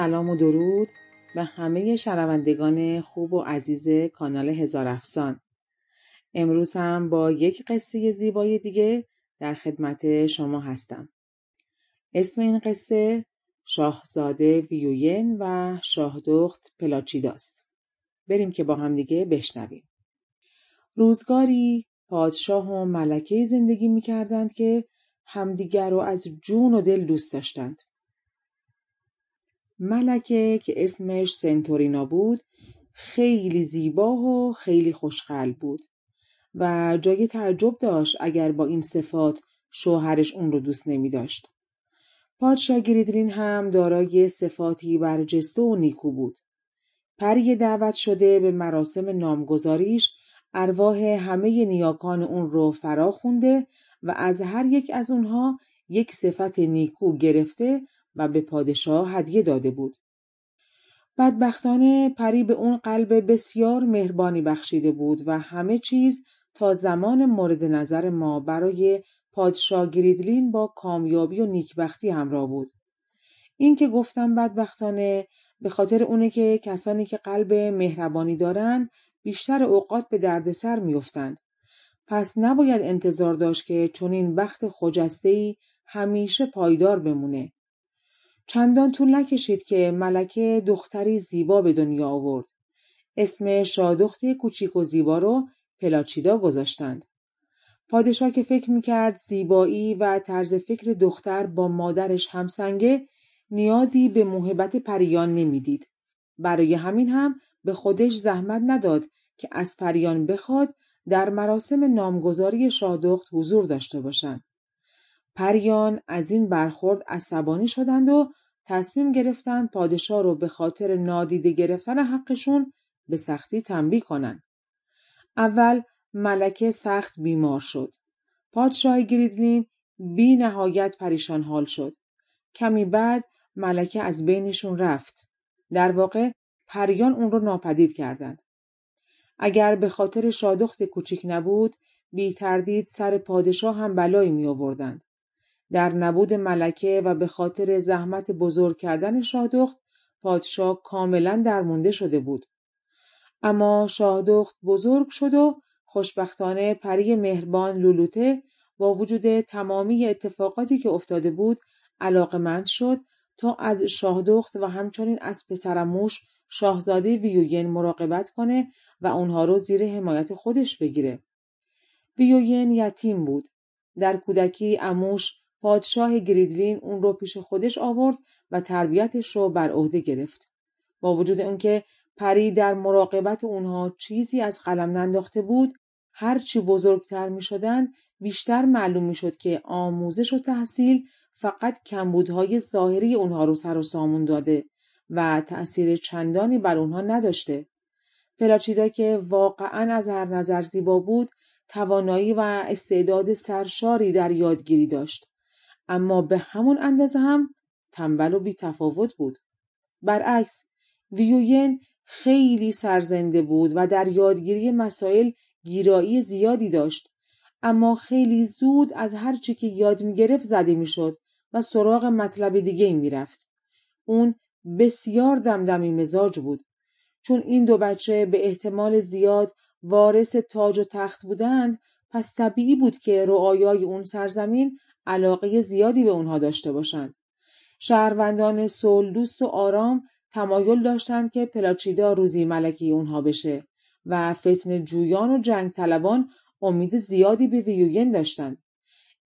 سلام و درود به همه شنوندگان خوب و عزیز کانال هزار افسان. امروز هم با یک قصه زیبای دیگه در خدمت شما هستم. اسم این قصه شاهزاده ویوین و شاهدخت پلاچیداست. بریم که با هم دیگه بشنویم. روزگاری پادشاه و ملکه زندگی می کردند که همدیگر رو از جون و دل دوست داشتند. ملکه که اسمش سنتورینا بود خیلی زیبا و خیلی خوشقلب بود و جای تعجب داشت اگر با این صفات شوهرش اون رو دوست نمی داشت. پادشاه گریدرین هم دارای صفاتی برجسته و نیکو بود. پری دعوت شده به مراسم نامگذاریش ارواح همه نیاکان اون رو فرا خونده و از هر یک از اونها یک صفت نیکو گرفته و به پادشاه هدیه داده بود. بدبختانه پری به اون قلب بسیار مهربانی بخشیده بود و همه چیز تا زمان مورد نظر ما برای پادشاه گریدلین با کامیابی و نیکبختی همراه بود. این که گفتم بدبختانه به خاطر اونه که کسانی که قلب مهربانی دارند بیشتر اوقات به دردسر میافتند. پس نباید انتظار داشت که چنین بخت خجسته‌ای همیشه پایدار بمونه. چندان طول نکشید که ملکه دختری زیبا به دنیا آورد. اسم شادخت کوچیک و زیبا رو پلاچیدا گذاشتند. پادشاه که فکر می‌کرد زیبایی و طرز فکر دختر با مادرش همسنگه نیازی به محبت پریان نمی‌دید. برای همین هم به خودش زحمت نداد که از پریان بخواد در مراسم نامگذاری شادخت حضور داشته باشند. پریان از این برخورد عصبانی شدند و تصمیم گرفتند پادشاه رو به خاطر نادیده گرفتن حقشون به سختی تنبیه کنند. اول ملکه سخت بیمار شد. پادشاه گریدلین بی نهایت پریشان حال شد. کمی بعد ملکه از بینشون رفت. در واقع پریان اون رو ناپدید کردند. اگر به خاطر شادخت کوچیک نبود بی تردید سر پادشاه هم بلایی می آوردند. در نبود ملکه و به خاطر زحمت بزرگ کردن شادخت پادشاه کاملا درمونده شده بود. اما شاهدخت بزرگ شد و خوشبختانه پری مهربان لولوته با وجود تمامی اتفاقاتی که افتاده بود علاقمند شد تا از شاهدخت و همچنین از پسرموش شاهزاده ویوین مراقبت کنه و اونها رو زیر حمایت خودش بگیره. ویوین یتیم بود. در کودکی اموش پادشاه گریدلین اون رو پیش خودش آورد و تربیتش رو بر عهده گرفت. با وجود اونکه پری در مراقبت اونها چیزی از قلم ننداخته بود هرچی بزرگتر می شدن بیشتر معلوم می شد که آموزش و تحصیل فقط کمبودهای ظاهری اونها رو سر و سامون داده و تأثیر چندانی بر اونها نداشته. پلاچیدا که واقعا از هر نظر زیبا بود توانایی و استعداد سرشاری در یادگیری داشت. اما به همون اندازه هم تنبل و بی تفاوت بود. برعکس ویوین خیلی سرزنده بود و در یادگیری مسائل گیرایی زیادی داشت اما خیلی زود از هر چی که یاد می گرفت زده می شد و سراغ مطلب دیگه می رفت. اون بسیار دمدمی مزاج بود چون این دو بچه به احتمال زیاد وارث تاج و تخت بودند پس طبیعی بود که رعایای اون سرزمین علاقه زیادی به اونها داشته باشند. شهروندان صلح دوست و آرام تمایل داشتند که پلاچیدا روزی ملکی اونها بشه و فتن جویان و جنگ طلبان امید زیادی به ویوین داشتند.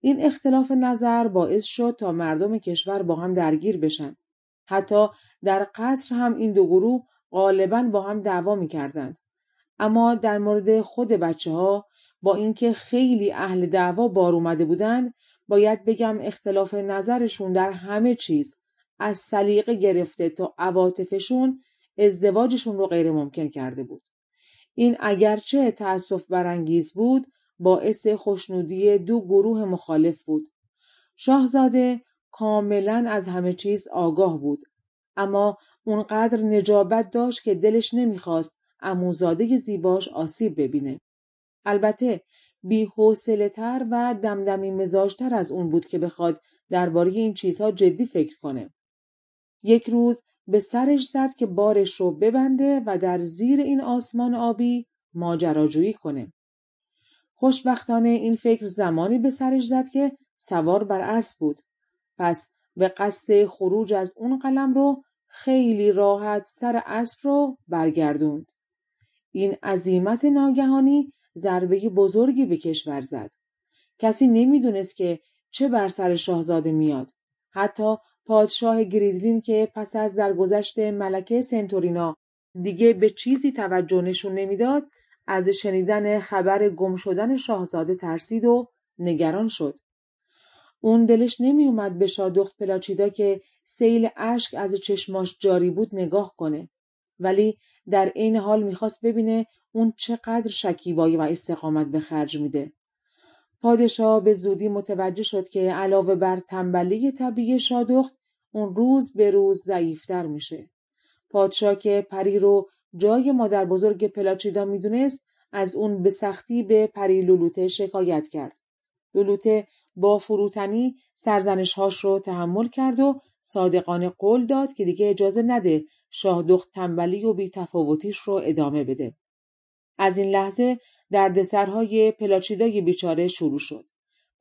این اختلاف نظر باعث شد تا مردم کشور با هم درگیر بشن. حتی در قصر هم این دو گروه غالبا با هم دعوا می کردند. اما در مورد خود بچه ها با اینکه خیلی اهل دعوا بار اومده بودند باید بگم اختلاف نظرشون در همه چیز از سلیقه گرفته تا عواطفشون ازدواجشون رو غیر ممکن کرده بود. این اگرچه تأسف برانگیز بود باعث خوشنودی دو گروه مخالف بود. شاهزاده کاملا از همه چیز آگاه بود اما اونقدر نجابت داشت که دلش نمی‌خواست اموزاده زیباش آسیب ببینه. البته بی تر و دمدمی مزاجتر از اون بود که بخواد درباره این چیزها جدی فکر کنه. یک روز به سرش زد که بارش رو ببنده و در زیر این آسمان آبی ماجراجویی کنه. خوشبختانه این فکر زمانی به سرش زد که سوار بر اسب بود. پس به قصد خروج از اون قلم رو خیلی راحت سر اسب رو برگردوند. این عظیمت ناگهانی ضربه بزرگی به کشور زد. کسی نمی‌دونست که چه بر سر شاهزاده میاد. حتی پادشاه گریدلین که پس از درگذشت ملکه سنتورینا دیگه به چیزی توجه نشون نمی‌داد از شنیدن خبر گم شدن شاهزاده ترسید و نگران شد. اون دلش نمیومد به شادخت پلاچیدا که سیل اشک از چشماش جاری بود نگاه کنه. ولی در عین حال می‌خواست ببینه اون چقدر شکیبایی و استقامت به خرج میده. پادشاه به زودی متوجه شد که علاوه بر تنبلی طبیعی شادخت اون روز به روز ضعیفتر میشه. پادشاه که پری رو جای مادر بزرگ پلاچیدا می‌دونست از اون به سختی به پری لولوته شکایت کرد. لولوته با فروتنی سرزنشهاش رو تحمل کرد و صادقانه قول داد که دیگه اجازه نده شاهدخت تنبلی و بیتفاوتیش رو ادامه بده. از این لحظه دردسرهای پلاچیدای بیچاره شروع شد.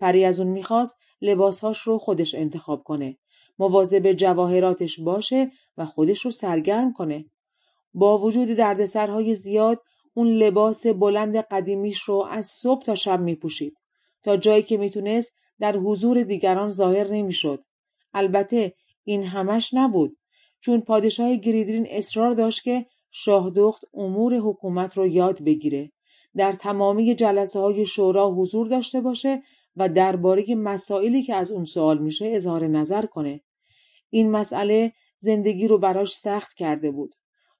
پری از اون می‌خواست لباسهاش رو خودش انتخاب کنه. مواظب جواهراتش باشه و خودش رو سرگرم کنه. با وجود دردسرهای زیاد اون لباس بلند قدیمیش رو از صبح تا شب میپوشید تا جایی که می‌تونست در حضور دیگران ظاهر نمی‌شد. البته این همش نبود چون پادشاه گریدرین اصرار داشت که شاهدخت امور حکومت رو یاد بگیره. در تمامی جلسه های شورا حضور داشته باشه و درباره مسائلی که از اون سوال میشه اظهار نظر کنه. این مسئله زندگی رو براش سخت کرده بود.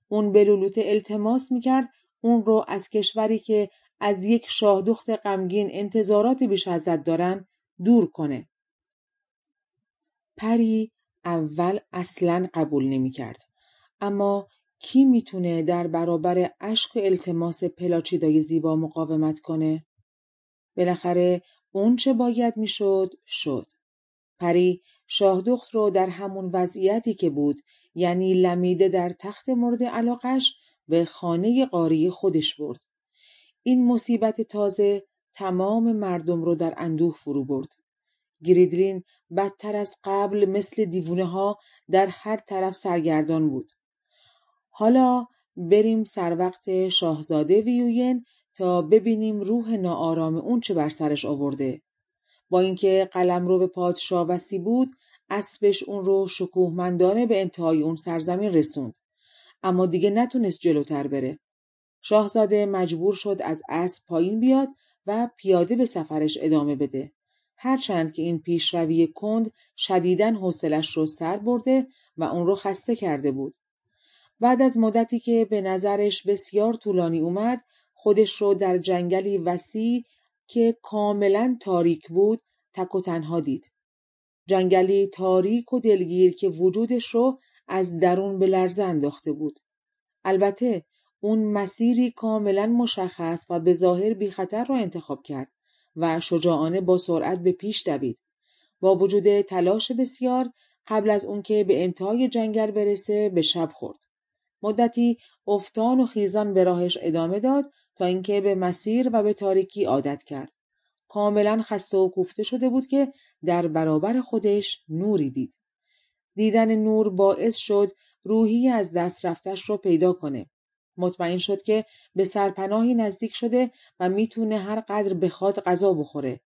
اون به التماس می‌کرد اون رو از کشوری که از یک شاهدخت غمگین انتظارات بیش ازت دارن دور کنه. پری اول اصلا قبول نمی‌کرد. اما کی می‌تونه در برابر اشک و التماس پلاچیدای زیبا مقاومت کنه؟ بالاخره اون چه باید می‌شد شد. پری شاهدخت رو در همون وضعیتی که بود یعنی لمیده در تخت مورد علاقش به خانه قاری خودش برد. این مصیبت تازه تمام مردم رو در اندوه فرو برد. گریدرین بدتر از قبل مثل دیوونه ها در هر طرف سرگردان بود. حالا بریم سر وقت شاهزاده ویوین تا ببینیم روح ناآرام اون چه بر سرش آورده. با اینکه قلم رو به پادشاه وسی بود اسبش اون رو شکوهمندانه به انتهای اون سرزمین رسوند. اما دیگه نتونست جلوتر بره. شاهزاده مجبور شد از اسب پایین بیاد و پیاده به سفرش ادامه بده. هرچند که این پیشروی کند شدیدن حوصلش رو سر برده و اون رو خسته کرده بود. بعد از مدتی که به نظرش بسیار طولانی اومد خودش رو در جنگلی وسیع که کاملا تاریک بود تک و تنها دید. جنگلی تاریک و دلگیر که وجودش رو از درون به لرزه انداخته بود. البته اون مسیری کاملا مشخص و به ظاهر بی خطر را انتخاب کرد و شجاعانه با سرعت به پیش دوید. با وجود تلاش بسیار قبل از اون که به انتهای جنگل برسه به شب خورد. مدتی افتان و خیزان به راهش ادامه داد تا اینکه به مسیر و به تاریکی عادت کرد. کاملا خسته و کوفته شده بود که در برابر خودش نوری دید. دیدن نور باعث شد روحی از دست رفتش رو پیدا کنه. مطمئن شد که به سرپناهی نزدیک شده و می‌تونه هر قدر بخواد غذا بخوره.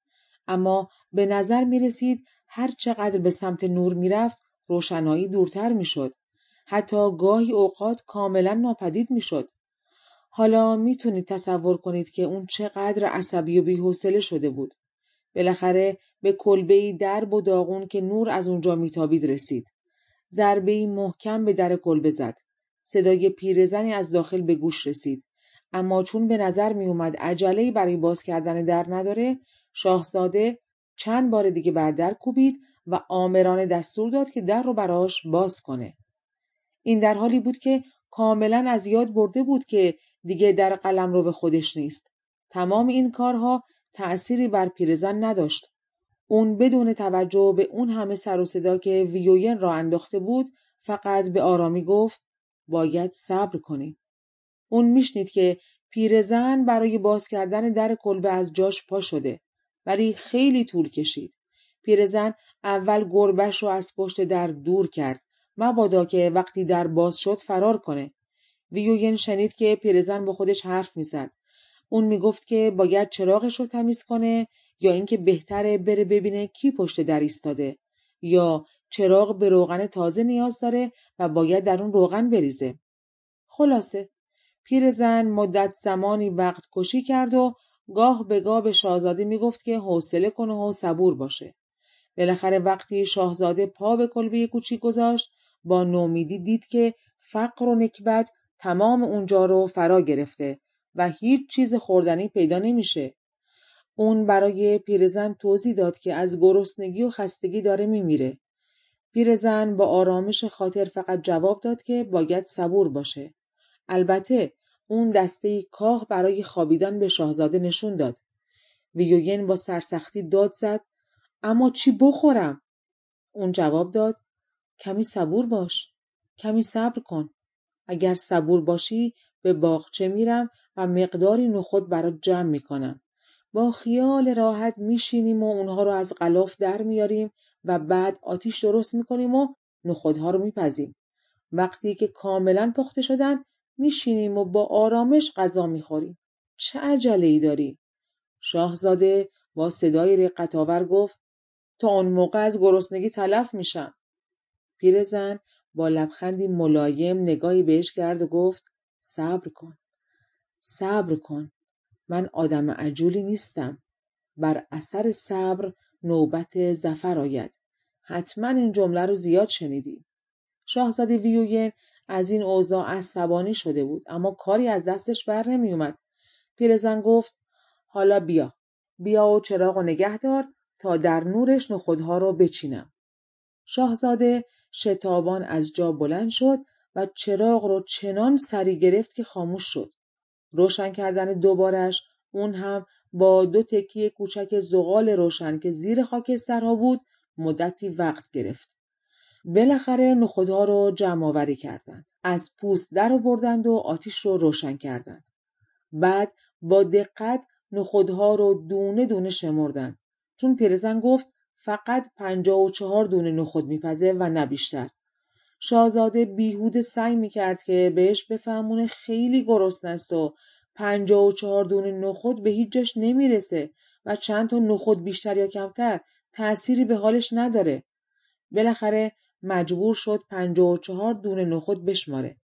اما به نظر می رسید هر چقدر به سمت نور می‌رفت روشنایی دورتر می‌شد. حتی گاهی اوقات کاملا ناپدید می‌شد. حالا می‌تونید تصور کنید که اون چقدر عصبی و بیحوصله شده بود. بالاخره به کلبه درب و داغون که نور از اونجا میتابید رسید. ضربه محکم به در کلبه زد. صدای پیرزنی از داخل به گوش رسید. اما چون به نظر می اومد عجله برای باز کردن در نداره شاهزاده چند بار دیگه بر در کوبید و آمرانه دستور داد که در رو براش باز کنه. این در حالی بود که کاملا از یاد برده بود که دیگه در قلم رو به خودش نیست. تمام این کارها تأثیری بر پیرزن نداشت. اون بدون توجه به اون همه سر و صدا که ویوین را انداخته بود فقط به آرامی گفت باید صبر کنی. اون میشنید که پیرزن برای باز کردن در کلبه از جاش پا شده ولی خیلی طول کشید. پیرزن اول گربش رو از پشت در دور کرد مبادا که وقتی در باز شد فرار کنه. ویوین شنید که پیرزن با خودش حرف می‌زد. اون می‌گفت که باید چراغش رو تمیز کنه یا اینکه بهتره بره ببینه کی پشت در ایستاده یا چراغ به روغن تازه نیاز داره و باید در اون روغن بریزه. خلاصه پیرزن مدت زمانی وقت کشی کرد و گاه به گاه به شاهزاده می‌گفت که حوصله کنه و صبور باشه. بالاخره وقتی شاهزاده پا به کلبه کوچیک گذاشت با نومیدی دید که فقر و نکبت تمام اونجا رو فرا گرفته و هیچ چیز خوردنی پیدا نمیشه. اون برای پیرزن توضیح داد که از گرسنگی و خستگی داره میمیره. پیرزن با آرامش خاطر فقط جواب داد که باید صبور باشه. البته اون دسته کاه برای خوابیدن به شاهزاده نشون داد. ویوین با سرسختی داد زد اما چی بخورم؟ اون جواب داد کمی صبور باش. کمی صبر کن. اگر صبور باشی به باغچه میرم و مقداری نخود برات جمع می‌کنم. با خیال راحت میشینیم و اونها رو از غلاف در میاریم و بعد آتیش درست می‌کنیم و نخودها رو میپزیم. وقتی که کاملا پخته شدن میشینیم و با آرامش غذا می‌خوریم. چه عجله ای داری؟ شاهزاده با صدای رقتآور گفت تا اون موقع از گرسنگی تلف میشم. پیرزن با لبخندی ملایم نگاهی بهش کرد و گفت صبر کن. صبر کن. من آدم عجولی نیستم. بر اثر صبر نوبت زفر آید. حتما این جمله رو زیاد شنیدی. شاهزاده ویوین از این اوضاع عصبانی شده بود اما کاری از دستش بر نمی اومد. پیرزن گفت حالا بیا. بیا و چراغ و نگه تا در نورش نخودها رو بچینم. شاهزاده شتابان از جا بلند شد و چراغ رو چنان سری گرفت که خاموش شد. روشن کردن دوبارش اون هم با دو تکیه کوچک زغال روشن که زیر خاکسترها بود مدتی وقت گرفت. بالاخره نخودها رو جمع آوری کردند. از پوست در آوردند و آتیش رو روشن کردند. بعد با دقت نخودها رو دونه دونه شمردند. چون پیرزن گفت فقط پنجاه و چهار دونه نخود میپزه و نه بیشتر. شاهزاده بیهود سعی می‌کرد که بهش بفهمونه خیلی گرسنه است و پنجاه و چهار دونه نخود به هیچ جاش نمی‌رسه و چند تا نخود بیشتر یا کمتر تأثیری به حالش نداره. بالاخره مجبور شد پنجاه و چهار دونه نخود بشماره.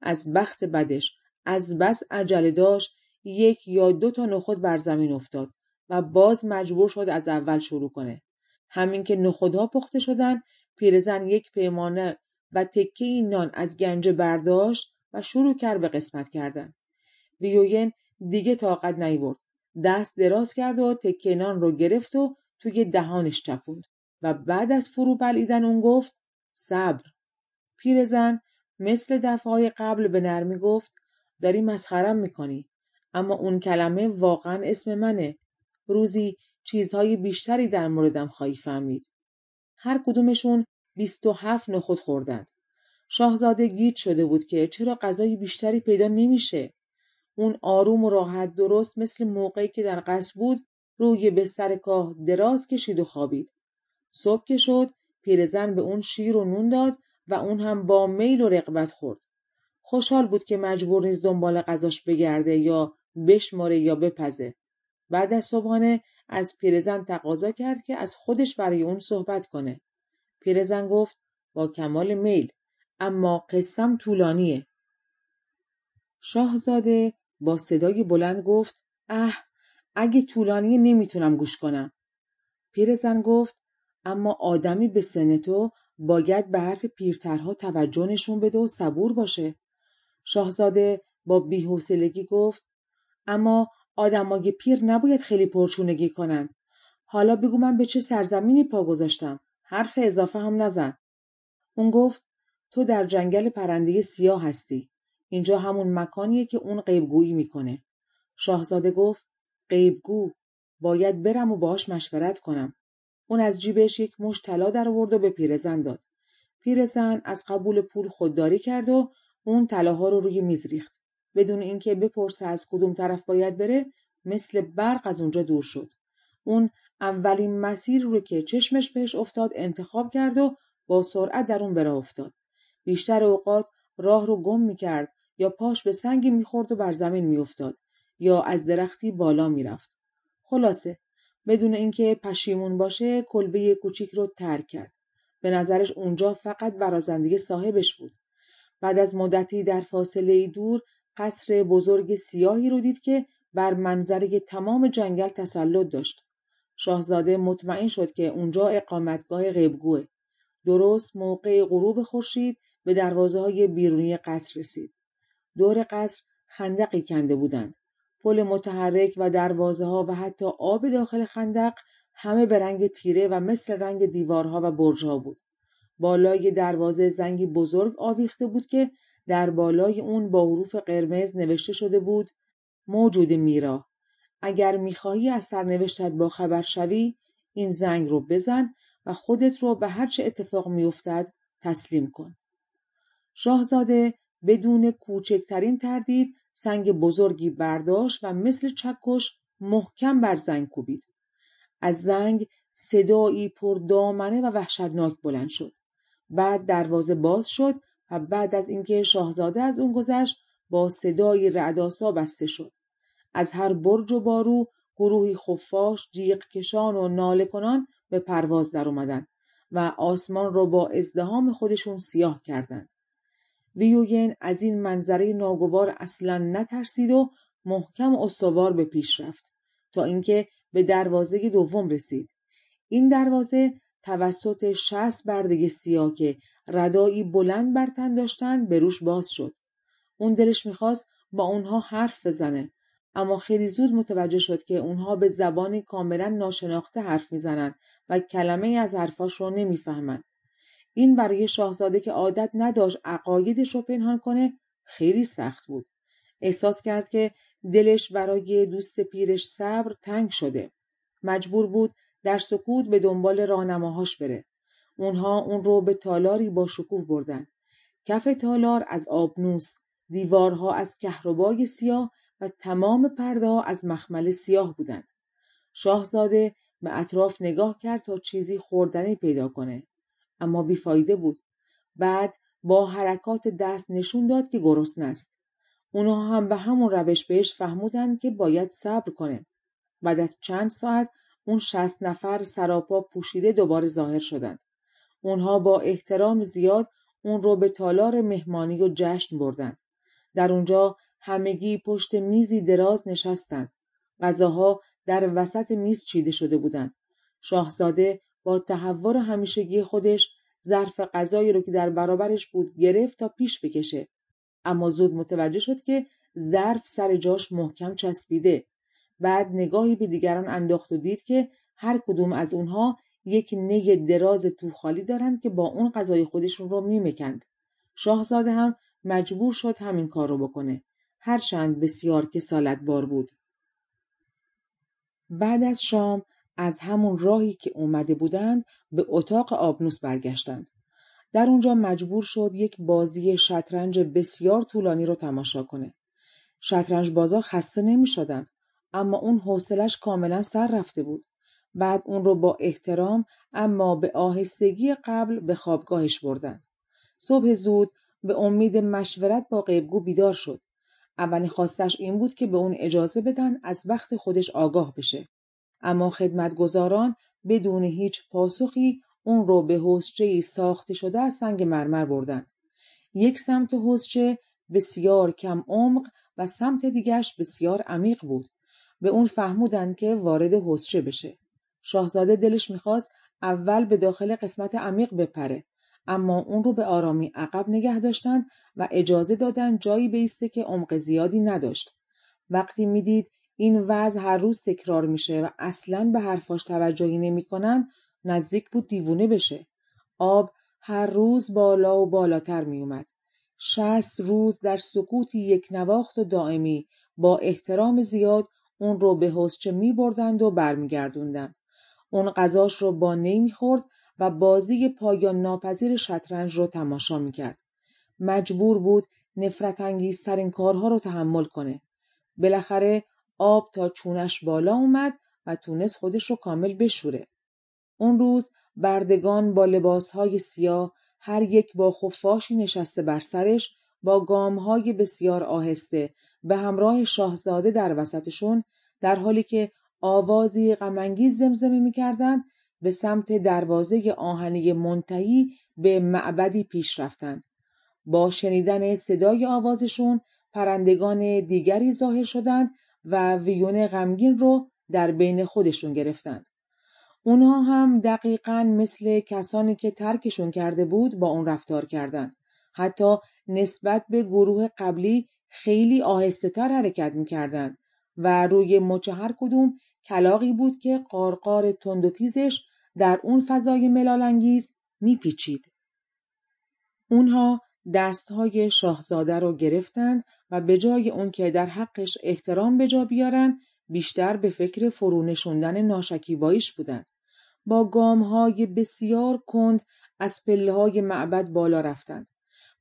از بخت بدش از بس عجله داشت یک یا دو تا نخود بر زمین افتاد و باز مجبور شد از اول شروع کنه. همین که نخودها پخته شدن پیرزن یک پیمانه و تکه این نان از گنجه برداشت و شروع کرد به قسمت کردن. ویوین دیگه طاقت نیورد. دست دراز کرد و تکه نان رو گرفت و توی دهانش چپوند و بعد از فرو بلعیدن اون گفت صبر. پیرزن مثل دفعه قبل به نرمی گفت داری مسخرم می‌کنی اما اون کلمه واقعا اسم منه. روزی چیزهای بیشتری در موردم خواهی فهمید. هر کدومشون بیست و هفت نخود خوردند. شاهزاده گیج شده بود که چرا غذای بیشتری پیدا نمیشه. اون آروم و راحت درست مثل موقعی که در قصر بود روی بستر کاه دراز کشید و خوابید. صبح که شد پیرزن به اون شیر و نون داد و اون هم با میل و رقبت خورد. خوشحال بود که مجبور نیست دنبال غذاش بگرده یا بشماره یا بپزه. بعد از صبحانه از پیرزن تقاضا کرد که از خودش برای اون صحبت کنه. پیرزن گفت با کمال میل اما قسم طولانیه. شاهزاده با صدای بلند گفت اه اگه طولانی نمی‌تونم گوش کنم. پیرزن گفت اما آدمی به سن تو باید به حرف پیرترها توجه نشون بده و صبور باشه. شاهزاده با بیحوصلگی گفت اما آدمای پیر نباید خیلی پرچونگی کنن. حالا بگو من به چه سرزمینی پا گذاشتم. حرف اضافه هم نزن. اون گفت تو در جنگل پرنده سیاه هستی. اینجا همون مکانیه که اون غیبگویی می‌کنه. شاهزاده گفت غیبگو باید برم و باهاش مشورت کنم. اون از جیبش یک مش طلا در آورد و به پیرزن داد. پیرزن از قبول پول خودداری کرد و اون طلاها رو روی میز ریخت. بدون اینکه بپرسه از کدوم طرف باید بره مثل برق از اونجا دور شد. اون اولین مسیر رو که چشمش بهش افتاد انتخاب کرد و با سرعت در اون برا افتاد. بیشتر اوقات راه رو گم می‌کرد یا پاش به سنگی می‌خورد و بر زمین میافتاد یا از درختی بالا می‌رفت. خلاصه بدون اینکه پشیمون باشه کلبه کوچیک رو ترک کرد. به نظرش اونجا فقط برازندگی صاحبش بود. بعد از مدتی در فاصله دور قصر بزرگ سیاهی رو دید که بر منظره تمام جنگل تسلط داشت. شاهزاده مطمئن شد که اونجا اقامتگاه غیبگوه. درست موقع غروب خورشید به دروازه های بیرونی قصر رسید. دور قصر خندقی کنده بودند. پل متحرک و دروازه ها و حتی آب داخل خندق همه به رنگ تیره و مثل رنگ دیوارها و برجها بود. بالای دروازه زنگی بزرگ آویخته بود که در بالای اون با حروف قرمز نوشته شده بود موجود میرا. اگر می‌خواهی از سرنوشتت با خبر شوی این زنگ رو بزن و خودت رو به هر چه اتفاق میافتد تسلیم کن. شاهزاده بدون کوچکترین تردید سنگ بزرگی برداشت و مثل چکش محکم بر زنگ کوبید. از زنگ صدایی پر دامنه و وحشتناک بلند شد. بعد دروازه باز شد و بعد از اینکه شاهزاده از اون گذشت با صدای رعداسا بسته شد. از هر برج و بارو گروهی خفاش جیغ کشان و ناله کنان به پرواز در اومدن و آسمان را با ازدهام خودشون سیاه کردند. ویوگن از این منظره ناگوار اصلا نترسید و محکم استوار به پیش رفت تا اینکه به دروازه دوم رسید. این دروازه توسط شست برده سیاه که ردایی بلند بر تن داشتند به روش باز شد. اون دلش می‌خواست با اونها حرف بزنه اما خیلی زود متوجه شد که اونها به زبانی کاملا ناشناخته حرف می‌زنند و کلمه از حرفاش رو نمی‌فهمند. این برای شاهزاده که عادت نداشت عقایدش رو پنهان کنه خیلی سخت بود. احساس کرد که دلش برای دوست پیرش صبر تنگ شده. مجبور بود در سکوت به دنبال راهنماهاش بره. اونها اون رو به تالاری با شکوه بردن. کف تالار از آبنوس دیوارها از کهربای سیاه و تمام پرده از مخمل سیاه بودند. شاهزاده به اطراف نگاه کرد تا چیزی خوردنی پیدا کنه. اما بیفایده بود. بعد با حرکات دست نشون داد که گرسنه است. اونها هم به همون روش بهش فهمودند که باید صبر کنه. بعد از چند ساعت اون شست نفر سراپا پوشیده دوباره ظاهر شدند. اونها با احترام زیاد اون رو به تالار مهمانی و جشن بردند. در اونجا همگی پشت میزی دراز نشستند. غذاها در وسط میز چیده شده بودند. شاهزاده با تحور همیشگی خودش ظرف غذایی رو که در برابرش بود گرفت تا پیش بکشه. اما زود متوجه شد که ظرف سر جاش محکم چسبیده. بعد نگاهی به دیگران انداخت و دید که هر کدوم از اونها یک نی دراز تو خالی دارند که با اون غذای خودشون رو میمکند شاهزاده هم مجبور شد همین کار رو بکنه هرچند بسیار کسالت بار بود بعد از شام از همون راهی که اومده بودند به اتاق آبنوس برگشتند. در اونجا مجبور شد یک بازی شطرنج بسیار طولانی رو تماشا کنه. شطرنج بازا خسته نمی شدند اما اون حوصلش کاملا سر رفته بود. بعد اون رو با احترام اما به آهستگی قبل به خوابگاهش بردند. صبح زود به امید مشورت با غیبگو بیدار شد. اولین خواستش این بود که به اون اجازه بدن از وقت خودش آگاه بشه. اما خدمتگزاران بدون هیچ پاسخی اون رو به حسچه ساخته شده از سنگ مرمر بردند. یک سمت حسچه بسیار کم عمق و سمت دیگش بسیار عمیق بود. به اون فهمودن که وارد حسچه بشه. شاهزاده دلش می‌خواست اول به داخل قسمت عمیق بپره اما اون رو به آرامی عقب نگه داشتن و اجازه دادن جایی بیسته که عمق زیادی نداشت. وقتی می‌دید این وضع هر روز تکرار میشه و اصلا به حرفاش توجهی نمی‌کنن نزدیک بود دیوونه بشه. آب هر روز بالا و بالاتر میومد. شست روز در سکوتی یک نواخت و دائمی با احترام زیاد اون رو به حسچه می بردند و برمیگردوندند. اون غذاش رو با نی می‌خورد و بازی پایان ناپذیر شطرنج رو تماشا می‌کرد. مجبور بود نفرت انگیزترین کارها رو تحمل کنه. بالاخره آب تا چونش بالا اومد و تونست خودش رو کامل بشوره. اون روز بردگان با لباسهای سیاه هر یک با خفاشی نشسته بر سرش با گامهای بسیار آهسته به همراه شاهزاده در وسطشون در حالی که آوازی غمانگیز زمزمه می‌کردند به سمت دروازه آهنی منتهی به معبدی پیش رفتند. با شنیدن صدای آوازشون پرندگان دیگری ظاهر شدند و ویون غمگین رو در بین خودشون گرفتند. اونها هم دقیقا مثل کسانی که ترکشون کرده بود با اون رفتار کردند. حتی نسبت به گروه قبلی خیلی آهسته تر حرکت می‌کردند و روی مچ هر کدوم کلاقی بود که قارقار تند و تیزش در اون فضای ملالانگیز میپیچید. اونها دستهای شاهزاده رو گرفتند و به جای اون که در حقش احترام به جا بیارن بیشتر به فکر فرونشوندن ناشکیباییش بودند. با گامهای بسیار کند از پله های معبد بالا رفتند.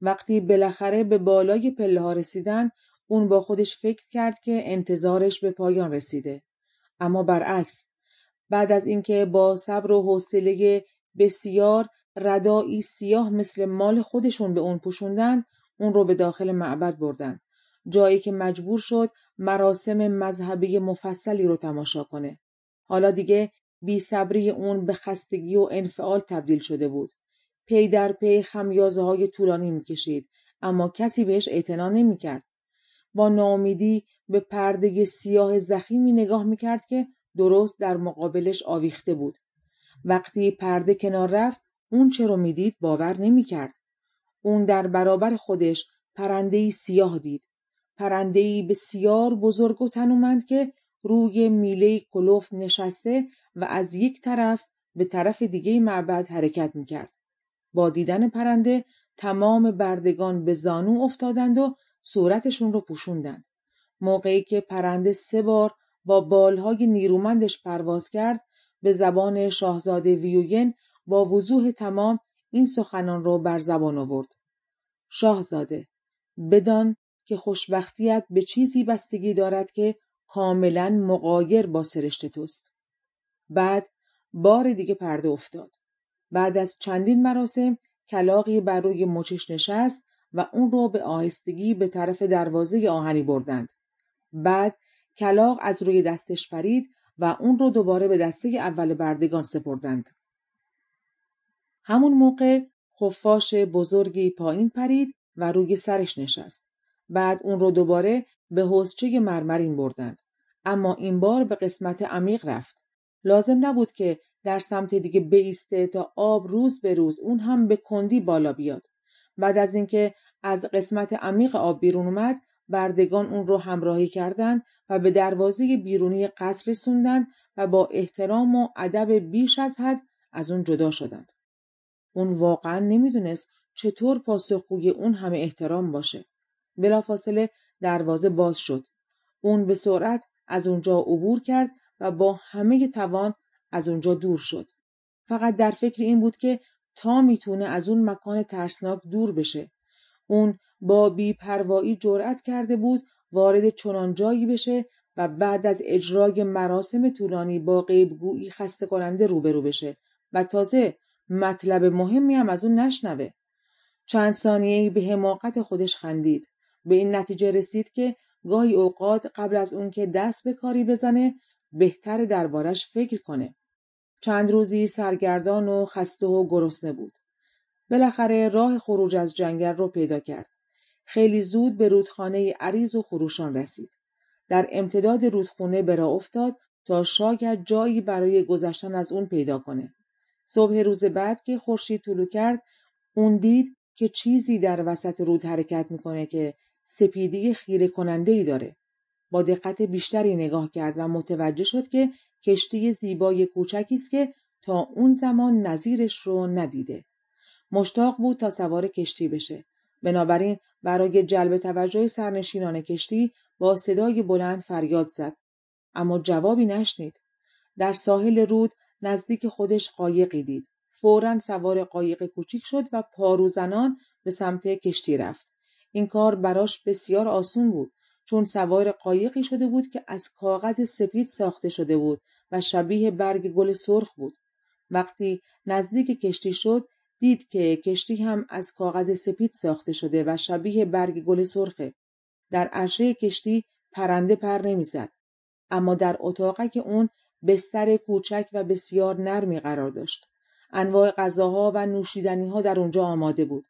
وقتی بالاخره به بالای پله ها رسیدن اون با خودش فکر کرد که انتظارش به پایان رسیده. اما برعکس بعد از اینکه با صبر و حوصله بسیار ردایی سیاه مثل مال خودشون به اون پوشوندن اون رو به داخل معبد بردن. جایی که مجبور شد مراسم مذهبی مفصلی رو تماشا کنه. حالا دیگه بی صبری اون به خستگی و انفعال تبدیل شده بود. پی در پی خمیازه های طولانی می‌کشید اما کسی بهش اعتنا نمی‌کرد با ناامیدی به پرده سیاه زخیمی نگاه می‌کرد که درست در مقابلش آویخته بود. وقتی پرده کنار رفت اون چه رو می‌دید باور نمی‌کرد. اون در برابر خودش پرندهی سیاه دید. پرندهی بسیار بزرگ و تنومند که روی میله کلوف نشسته و از یک طرف به طرف دیگه معبد حرکت می‌کرد. با دیدن پرنده تمام بردگان به زانو افتادند و صورتشون رو پوشوندند. موقعی که پرنده سه بار با بالهای نیرومندش پرواز کرد به زبان شاهزاده ویوین با وضوح تمام این سخنان رو بر زبان آورد. شاهزاده بدان که خوشبختیت به چیزی بستگی دارد که کاملا مقایر با سرشت توست. بعد بار دیگه پرده افتاد. بعد از چندین مراسم کلاقی بر روی مچش نشست و اون رو به آهستگی به طرف دروازه آهنی بردند. بعد کلاق از روی دستش پرید و اون رو دوباره به دسته اول بردگان سپردند. همون موقع خفاش بزرگی پایین پرید و روی سرش نشست. بعد اون رو دوباره به حوزچه مرمرین بردند. اما این بار به قسمت عمیق رفت. لازم نبود که در سمت دیگه بیسته تا آب روز به روز اون هم به کندی بالا بیاد. بعد از اینکه از قسمت عمیق آب بیرون اومد بردگان اون رو همراهی کردند و به دروازه بیرونی قصر رسوندند و با احترام و ادب بیش از حد از اون جدا شدند. اون واقعا نمی‌دونست چطور پاسخگوی اون همه احترام باشه. بلافاصله دروازه باز شد. اون به سرعت از اونجا عبور کرد و با همه توان از اونجا دور شد. فقط در فکر این بود که تا می‌تونه از اون مکان ترسناک دور بشه. اون با بیپروایی جرأت کرده بود وارد چنان جایی بشه و بعد از اجرای مراسم طولانی با غیبگویی خسته کننده روبرو بشه و تازه مطلب مهمی هم از اون نشنوه. چند ثانیه به حماقت خودش خندید. به این نتیجه رسید که گاهی اوقات قبل از اون که دست به کاری بزنه بهتر دربارش فکر کنه. چند روزی سرگردان و خسته و گرسنه بود. بالاخره راه خروج از جنگل رو پیدا کرد. خیلی زود به رودخانه عریض و خروشان رسید. در امتداد رودخونه به افتاد تا شاید جایی برای گذشتن از اون پیدا کنه. صبح روز بعد که خورشید طلو کرد اون دید که چیزی در وسط رود حرکت می‌کنه که سپیدی خیره کننده ای داره. با دقت بیشتری نگاه کرد و متوجه شد که کشتی زیبای کوچکی است که تا اون زمان نظیرش رو ندیده. مشتاق بود تا سوار کشتی بشه. بنابراین برای جلب توجه سرنشینان کشتی با صدای بلند فریاد زد. اما جوابی نشنید. در ساحل رود نزدیک خودش قایقی دید. فورا سوار قایق کوچیک شد و پاروزنان به سمت کشتی رفت. این کار براش بسیار آسون بود چون سوار قایقی شده بود که از کاغذ سپید ساخته شده بود و شبیه برگ گل سرخ بود. وقتی نزدیک کشتی شد دید که کشتی هم از کاغذ سپید ساخته شده و شبیه برگ گل سرخه. در عرشه کشتی پرنده پر نمی‌زد. اما در که اون بستر کوچک و بسیار نرمی قرار داشت. انواع غذاها و نوشیدنی ها در اونجا آماده بود.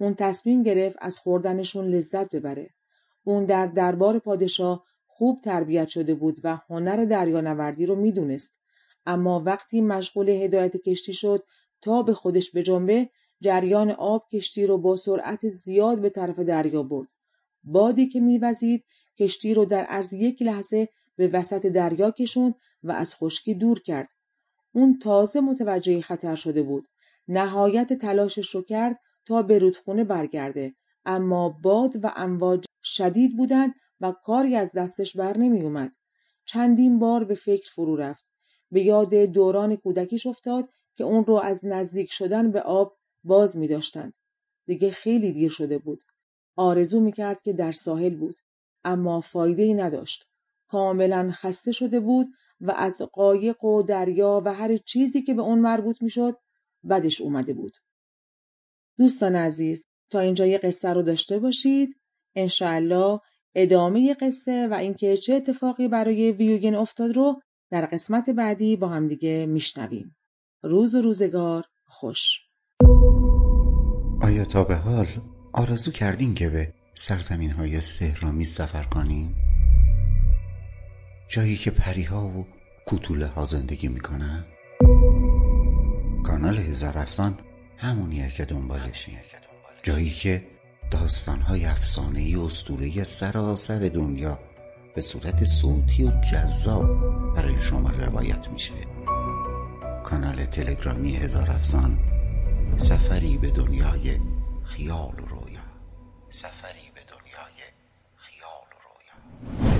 اون تصمیم گرفت از خوردنشون لذت ببره. اون در دربار پادشاه خوب تربیت شده بود و هنر دریانوردی رو می‌دونست. اما وقتی مشغول هدایت کشتی شد تا به خودش به جنبه جریان آب کشتی رو با سرعت زیاد به طرف دریا برد. بادی که میوزید کشتی رو در عرض یک لحظه به وسط دریا کشوند و از خشکی دور کرد. اون تازه متوجه خطر شده بود. نهایت تلاشش رو کرد تا به رودخونه برگرده اما باد و امواج شدید بودند و کاری از دستش بر نمی اومد. چندین بار به فکر فرو رفت. به یاد دوران کودکیش افتاد که اون رو از نزدیک شدن به آب باز می داشتند. دیگه خیلی دیر شده بود. آرزو می کرد که در ساحل بود. اما فایده ای نداشت. کاملا خسته شده بود و از قایق و دریا و هر چیزی که به اون مربوط می شد بدش اومده بود. دوستان عزیز تا اینجا یه قصه رو داشته باشید. انشاءالله ادامه قصه و اینکه چه اتفاقی برای ویوگن افتاد رو در قسمت بعدی با همدیگه میشنویم. روز و روزگار خوش. آیا تا به حال آرزو کردین که به سرزمین های سهرامی سفر کنین؟ جایی که پریها و کوتوله ها زندگی می‌کنن؟ کانال هزار افسان همونیه که دنبالشی جایی که داستانهای و اسطوره‌ای از سراسر دنیا به صورت صوتی و جذاب برای شما روایت میشه. کانال تلگرامی هزار افسان سفری به دنیای خیال و رویا. سفری به دنیای خیال و رویا.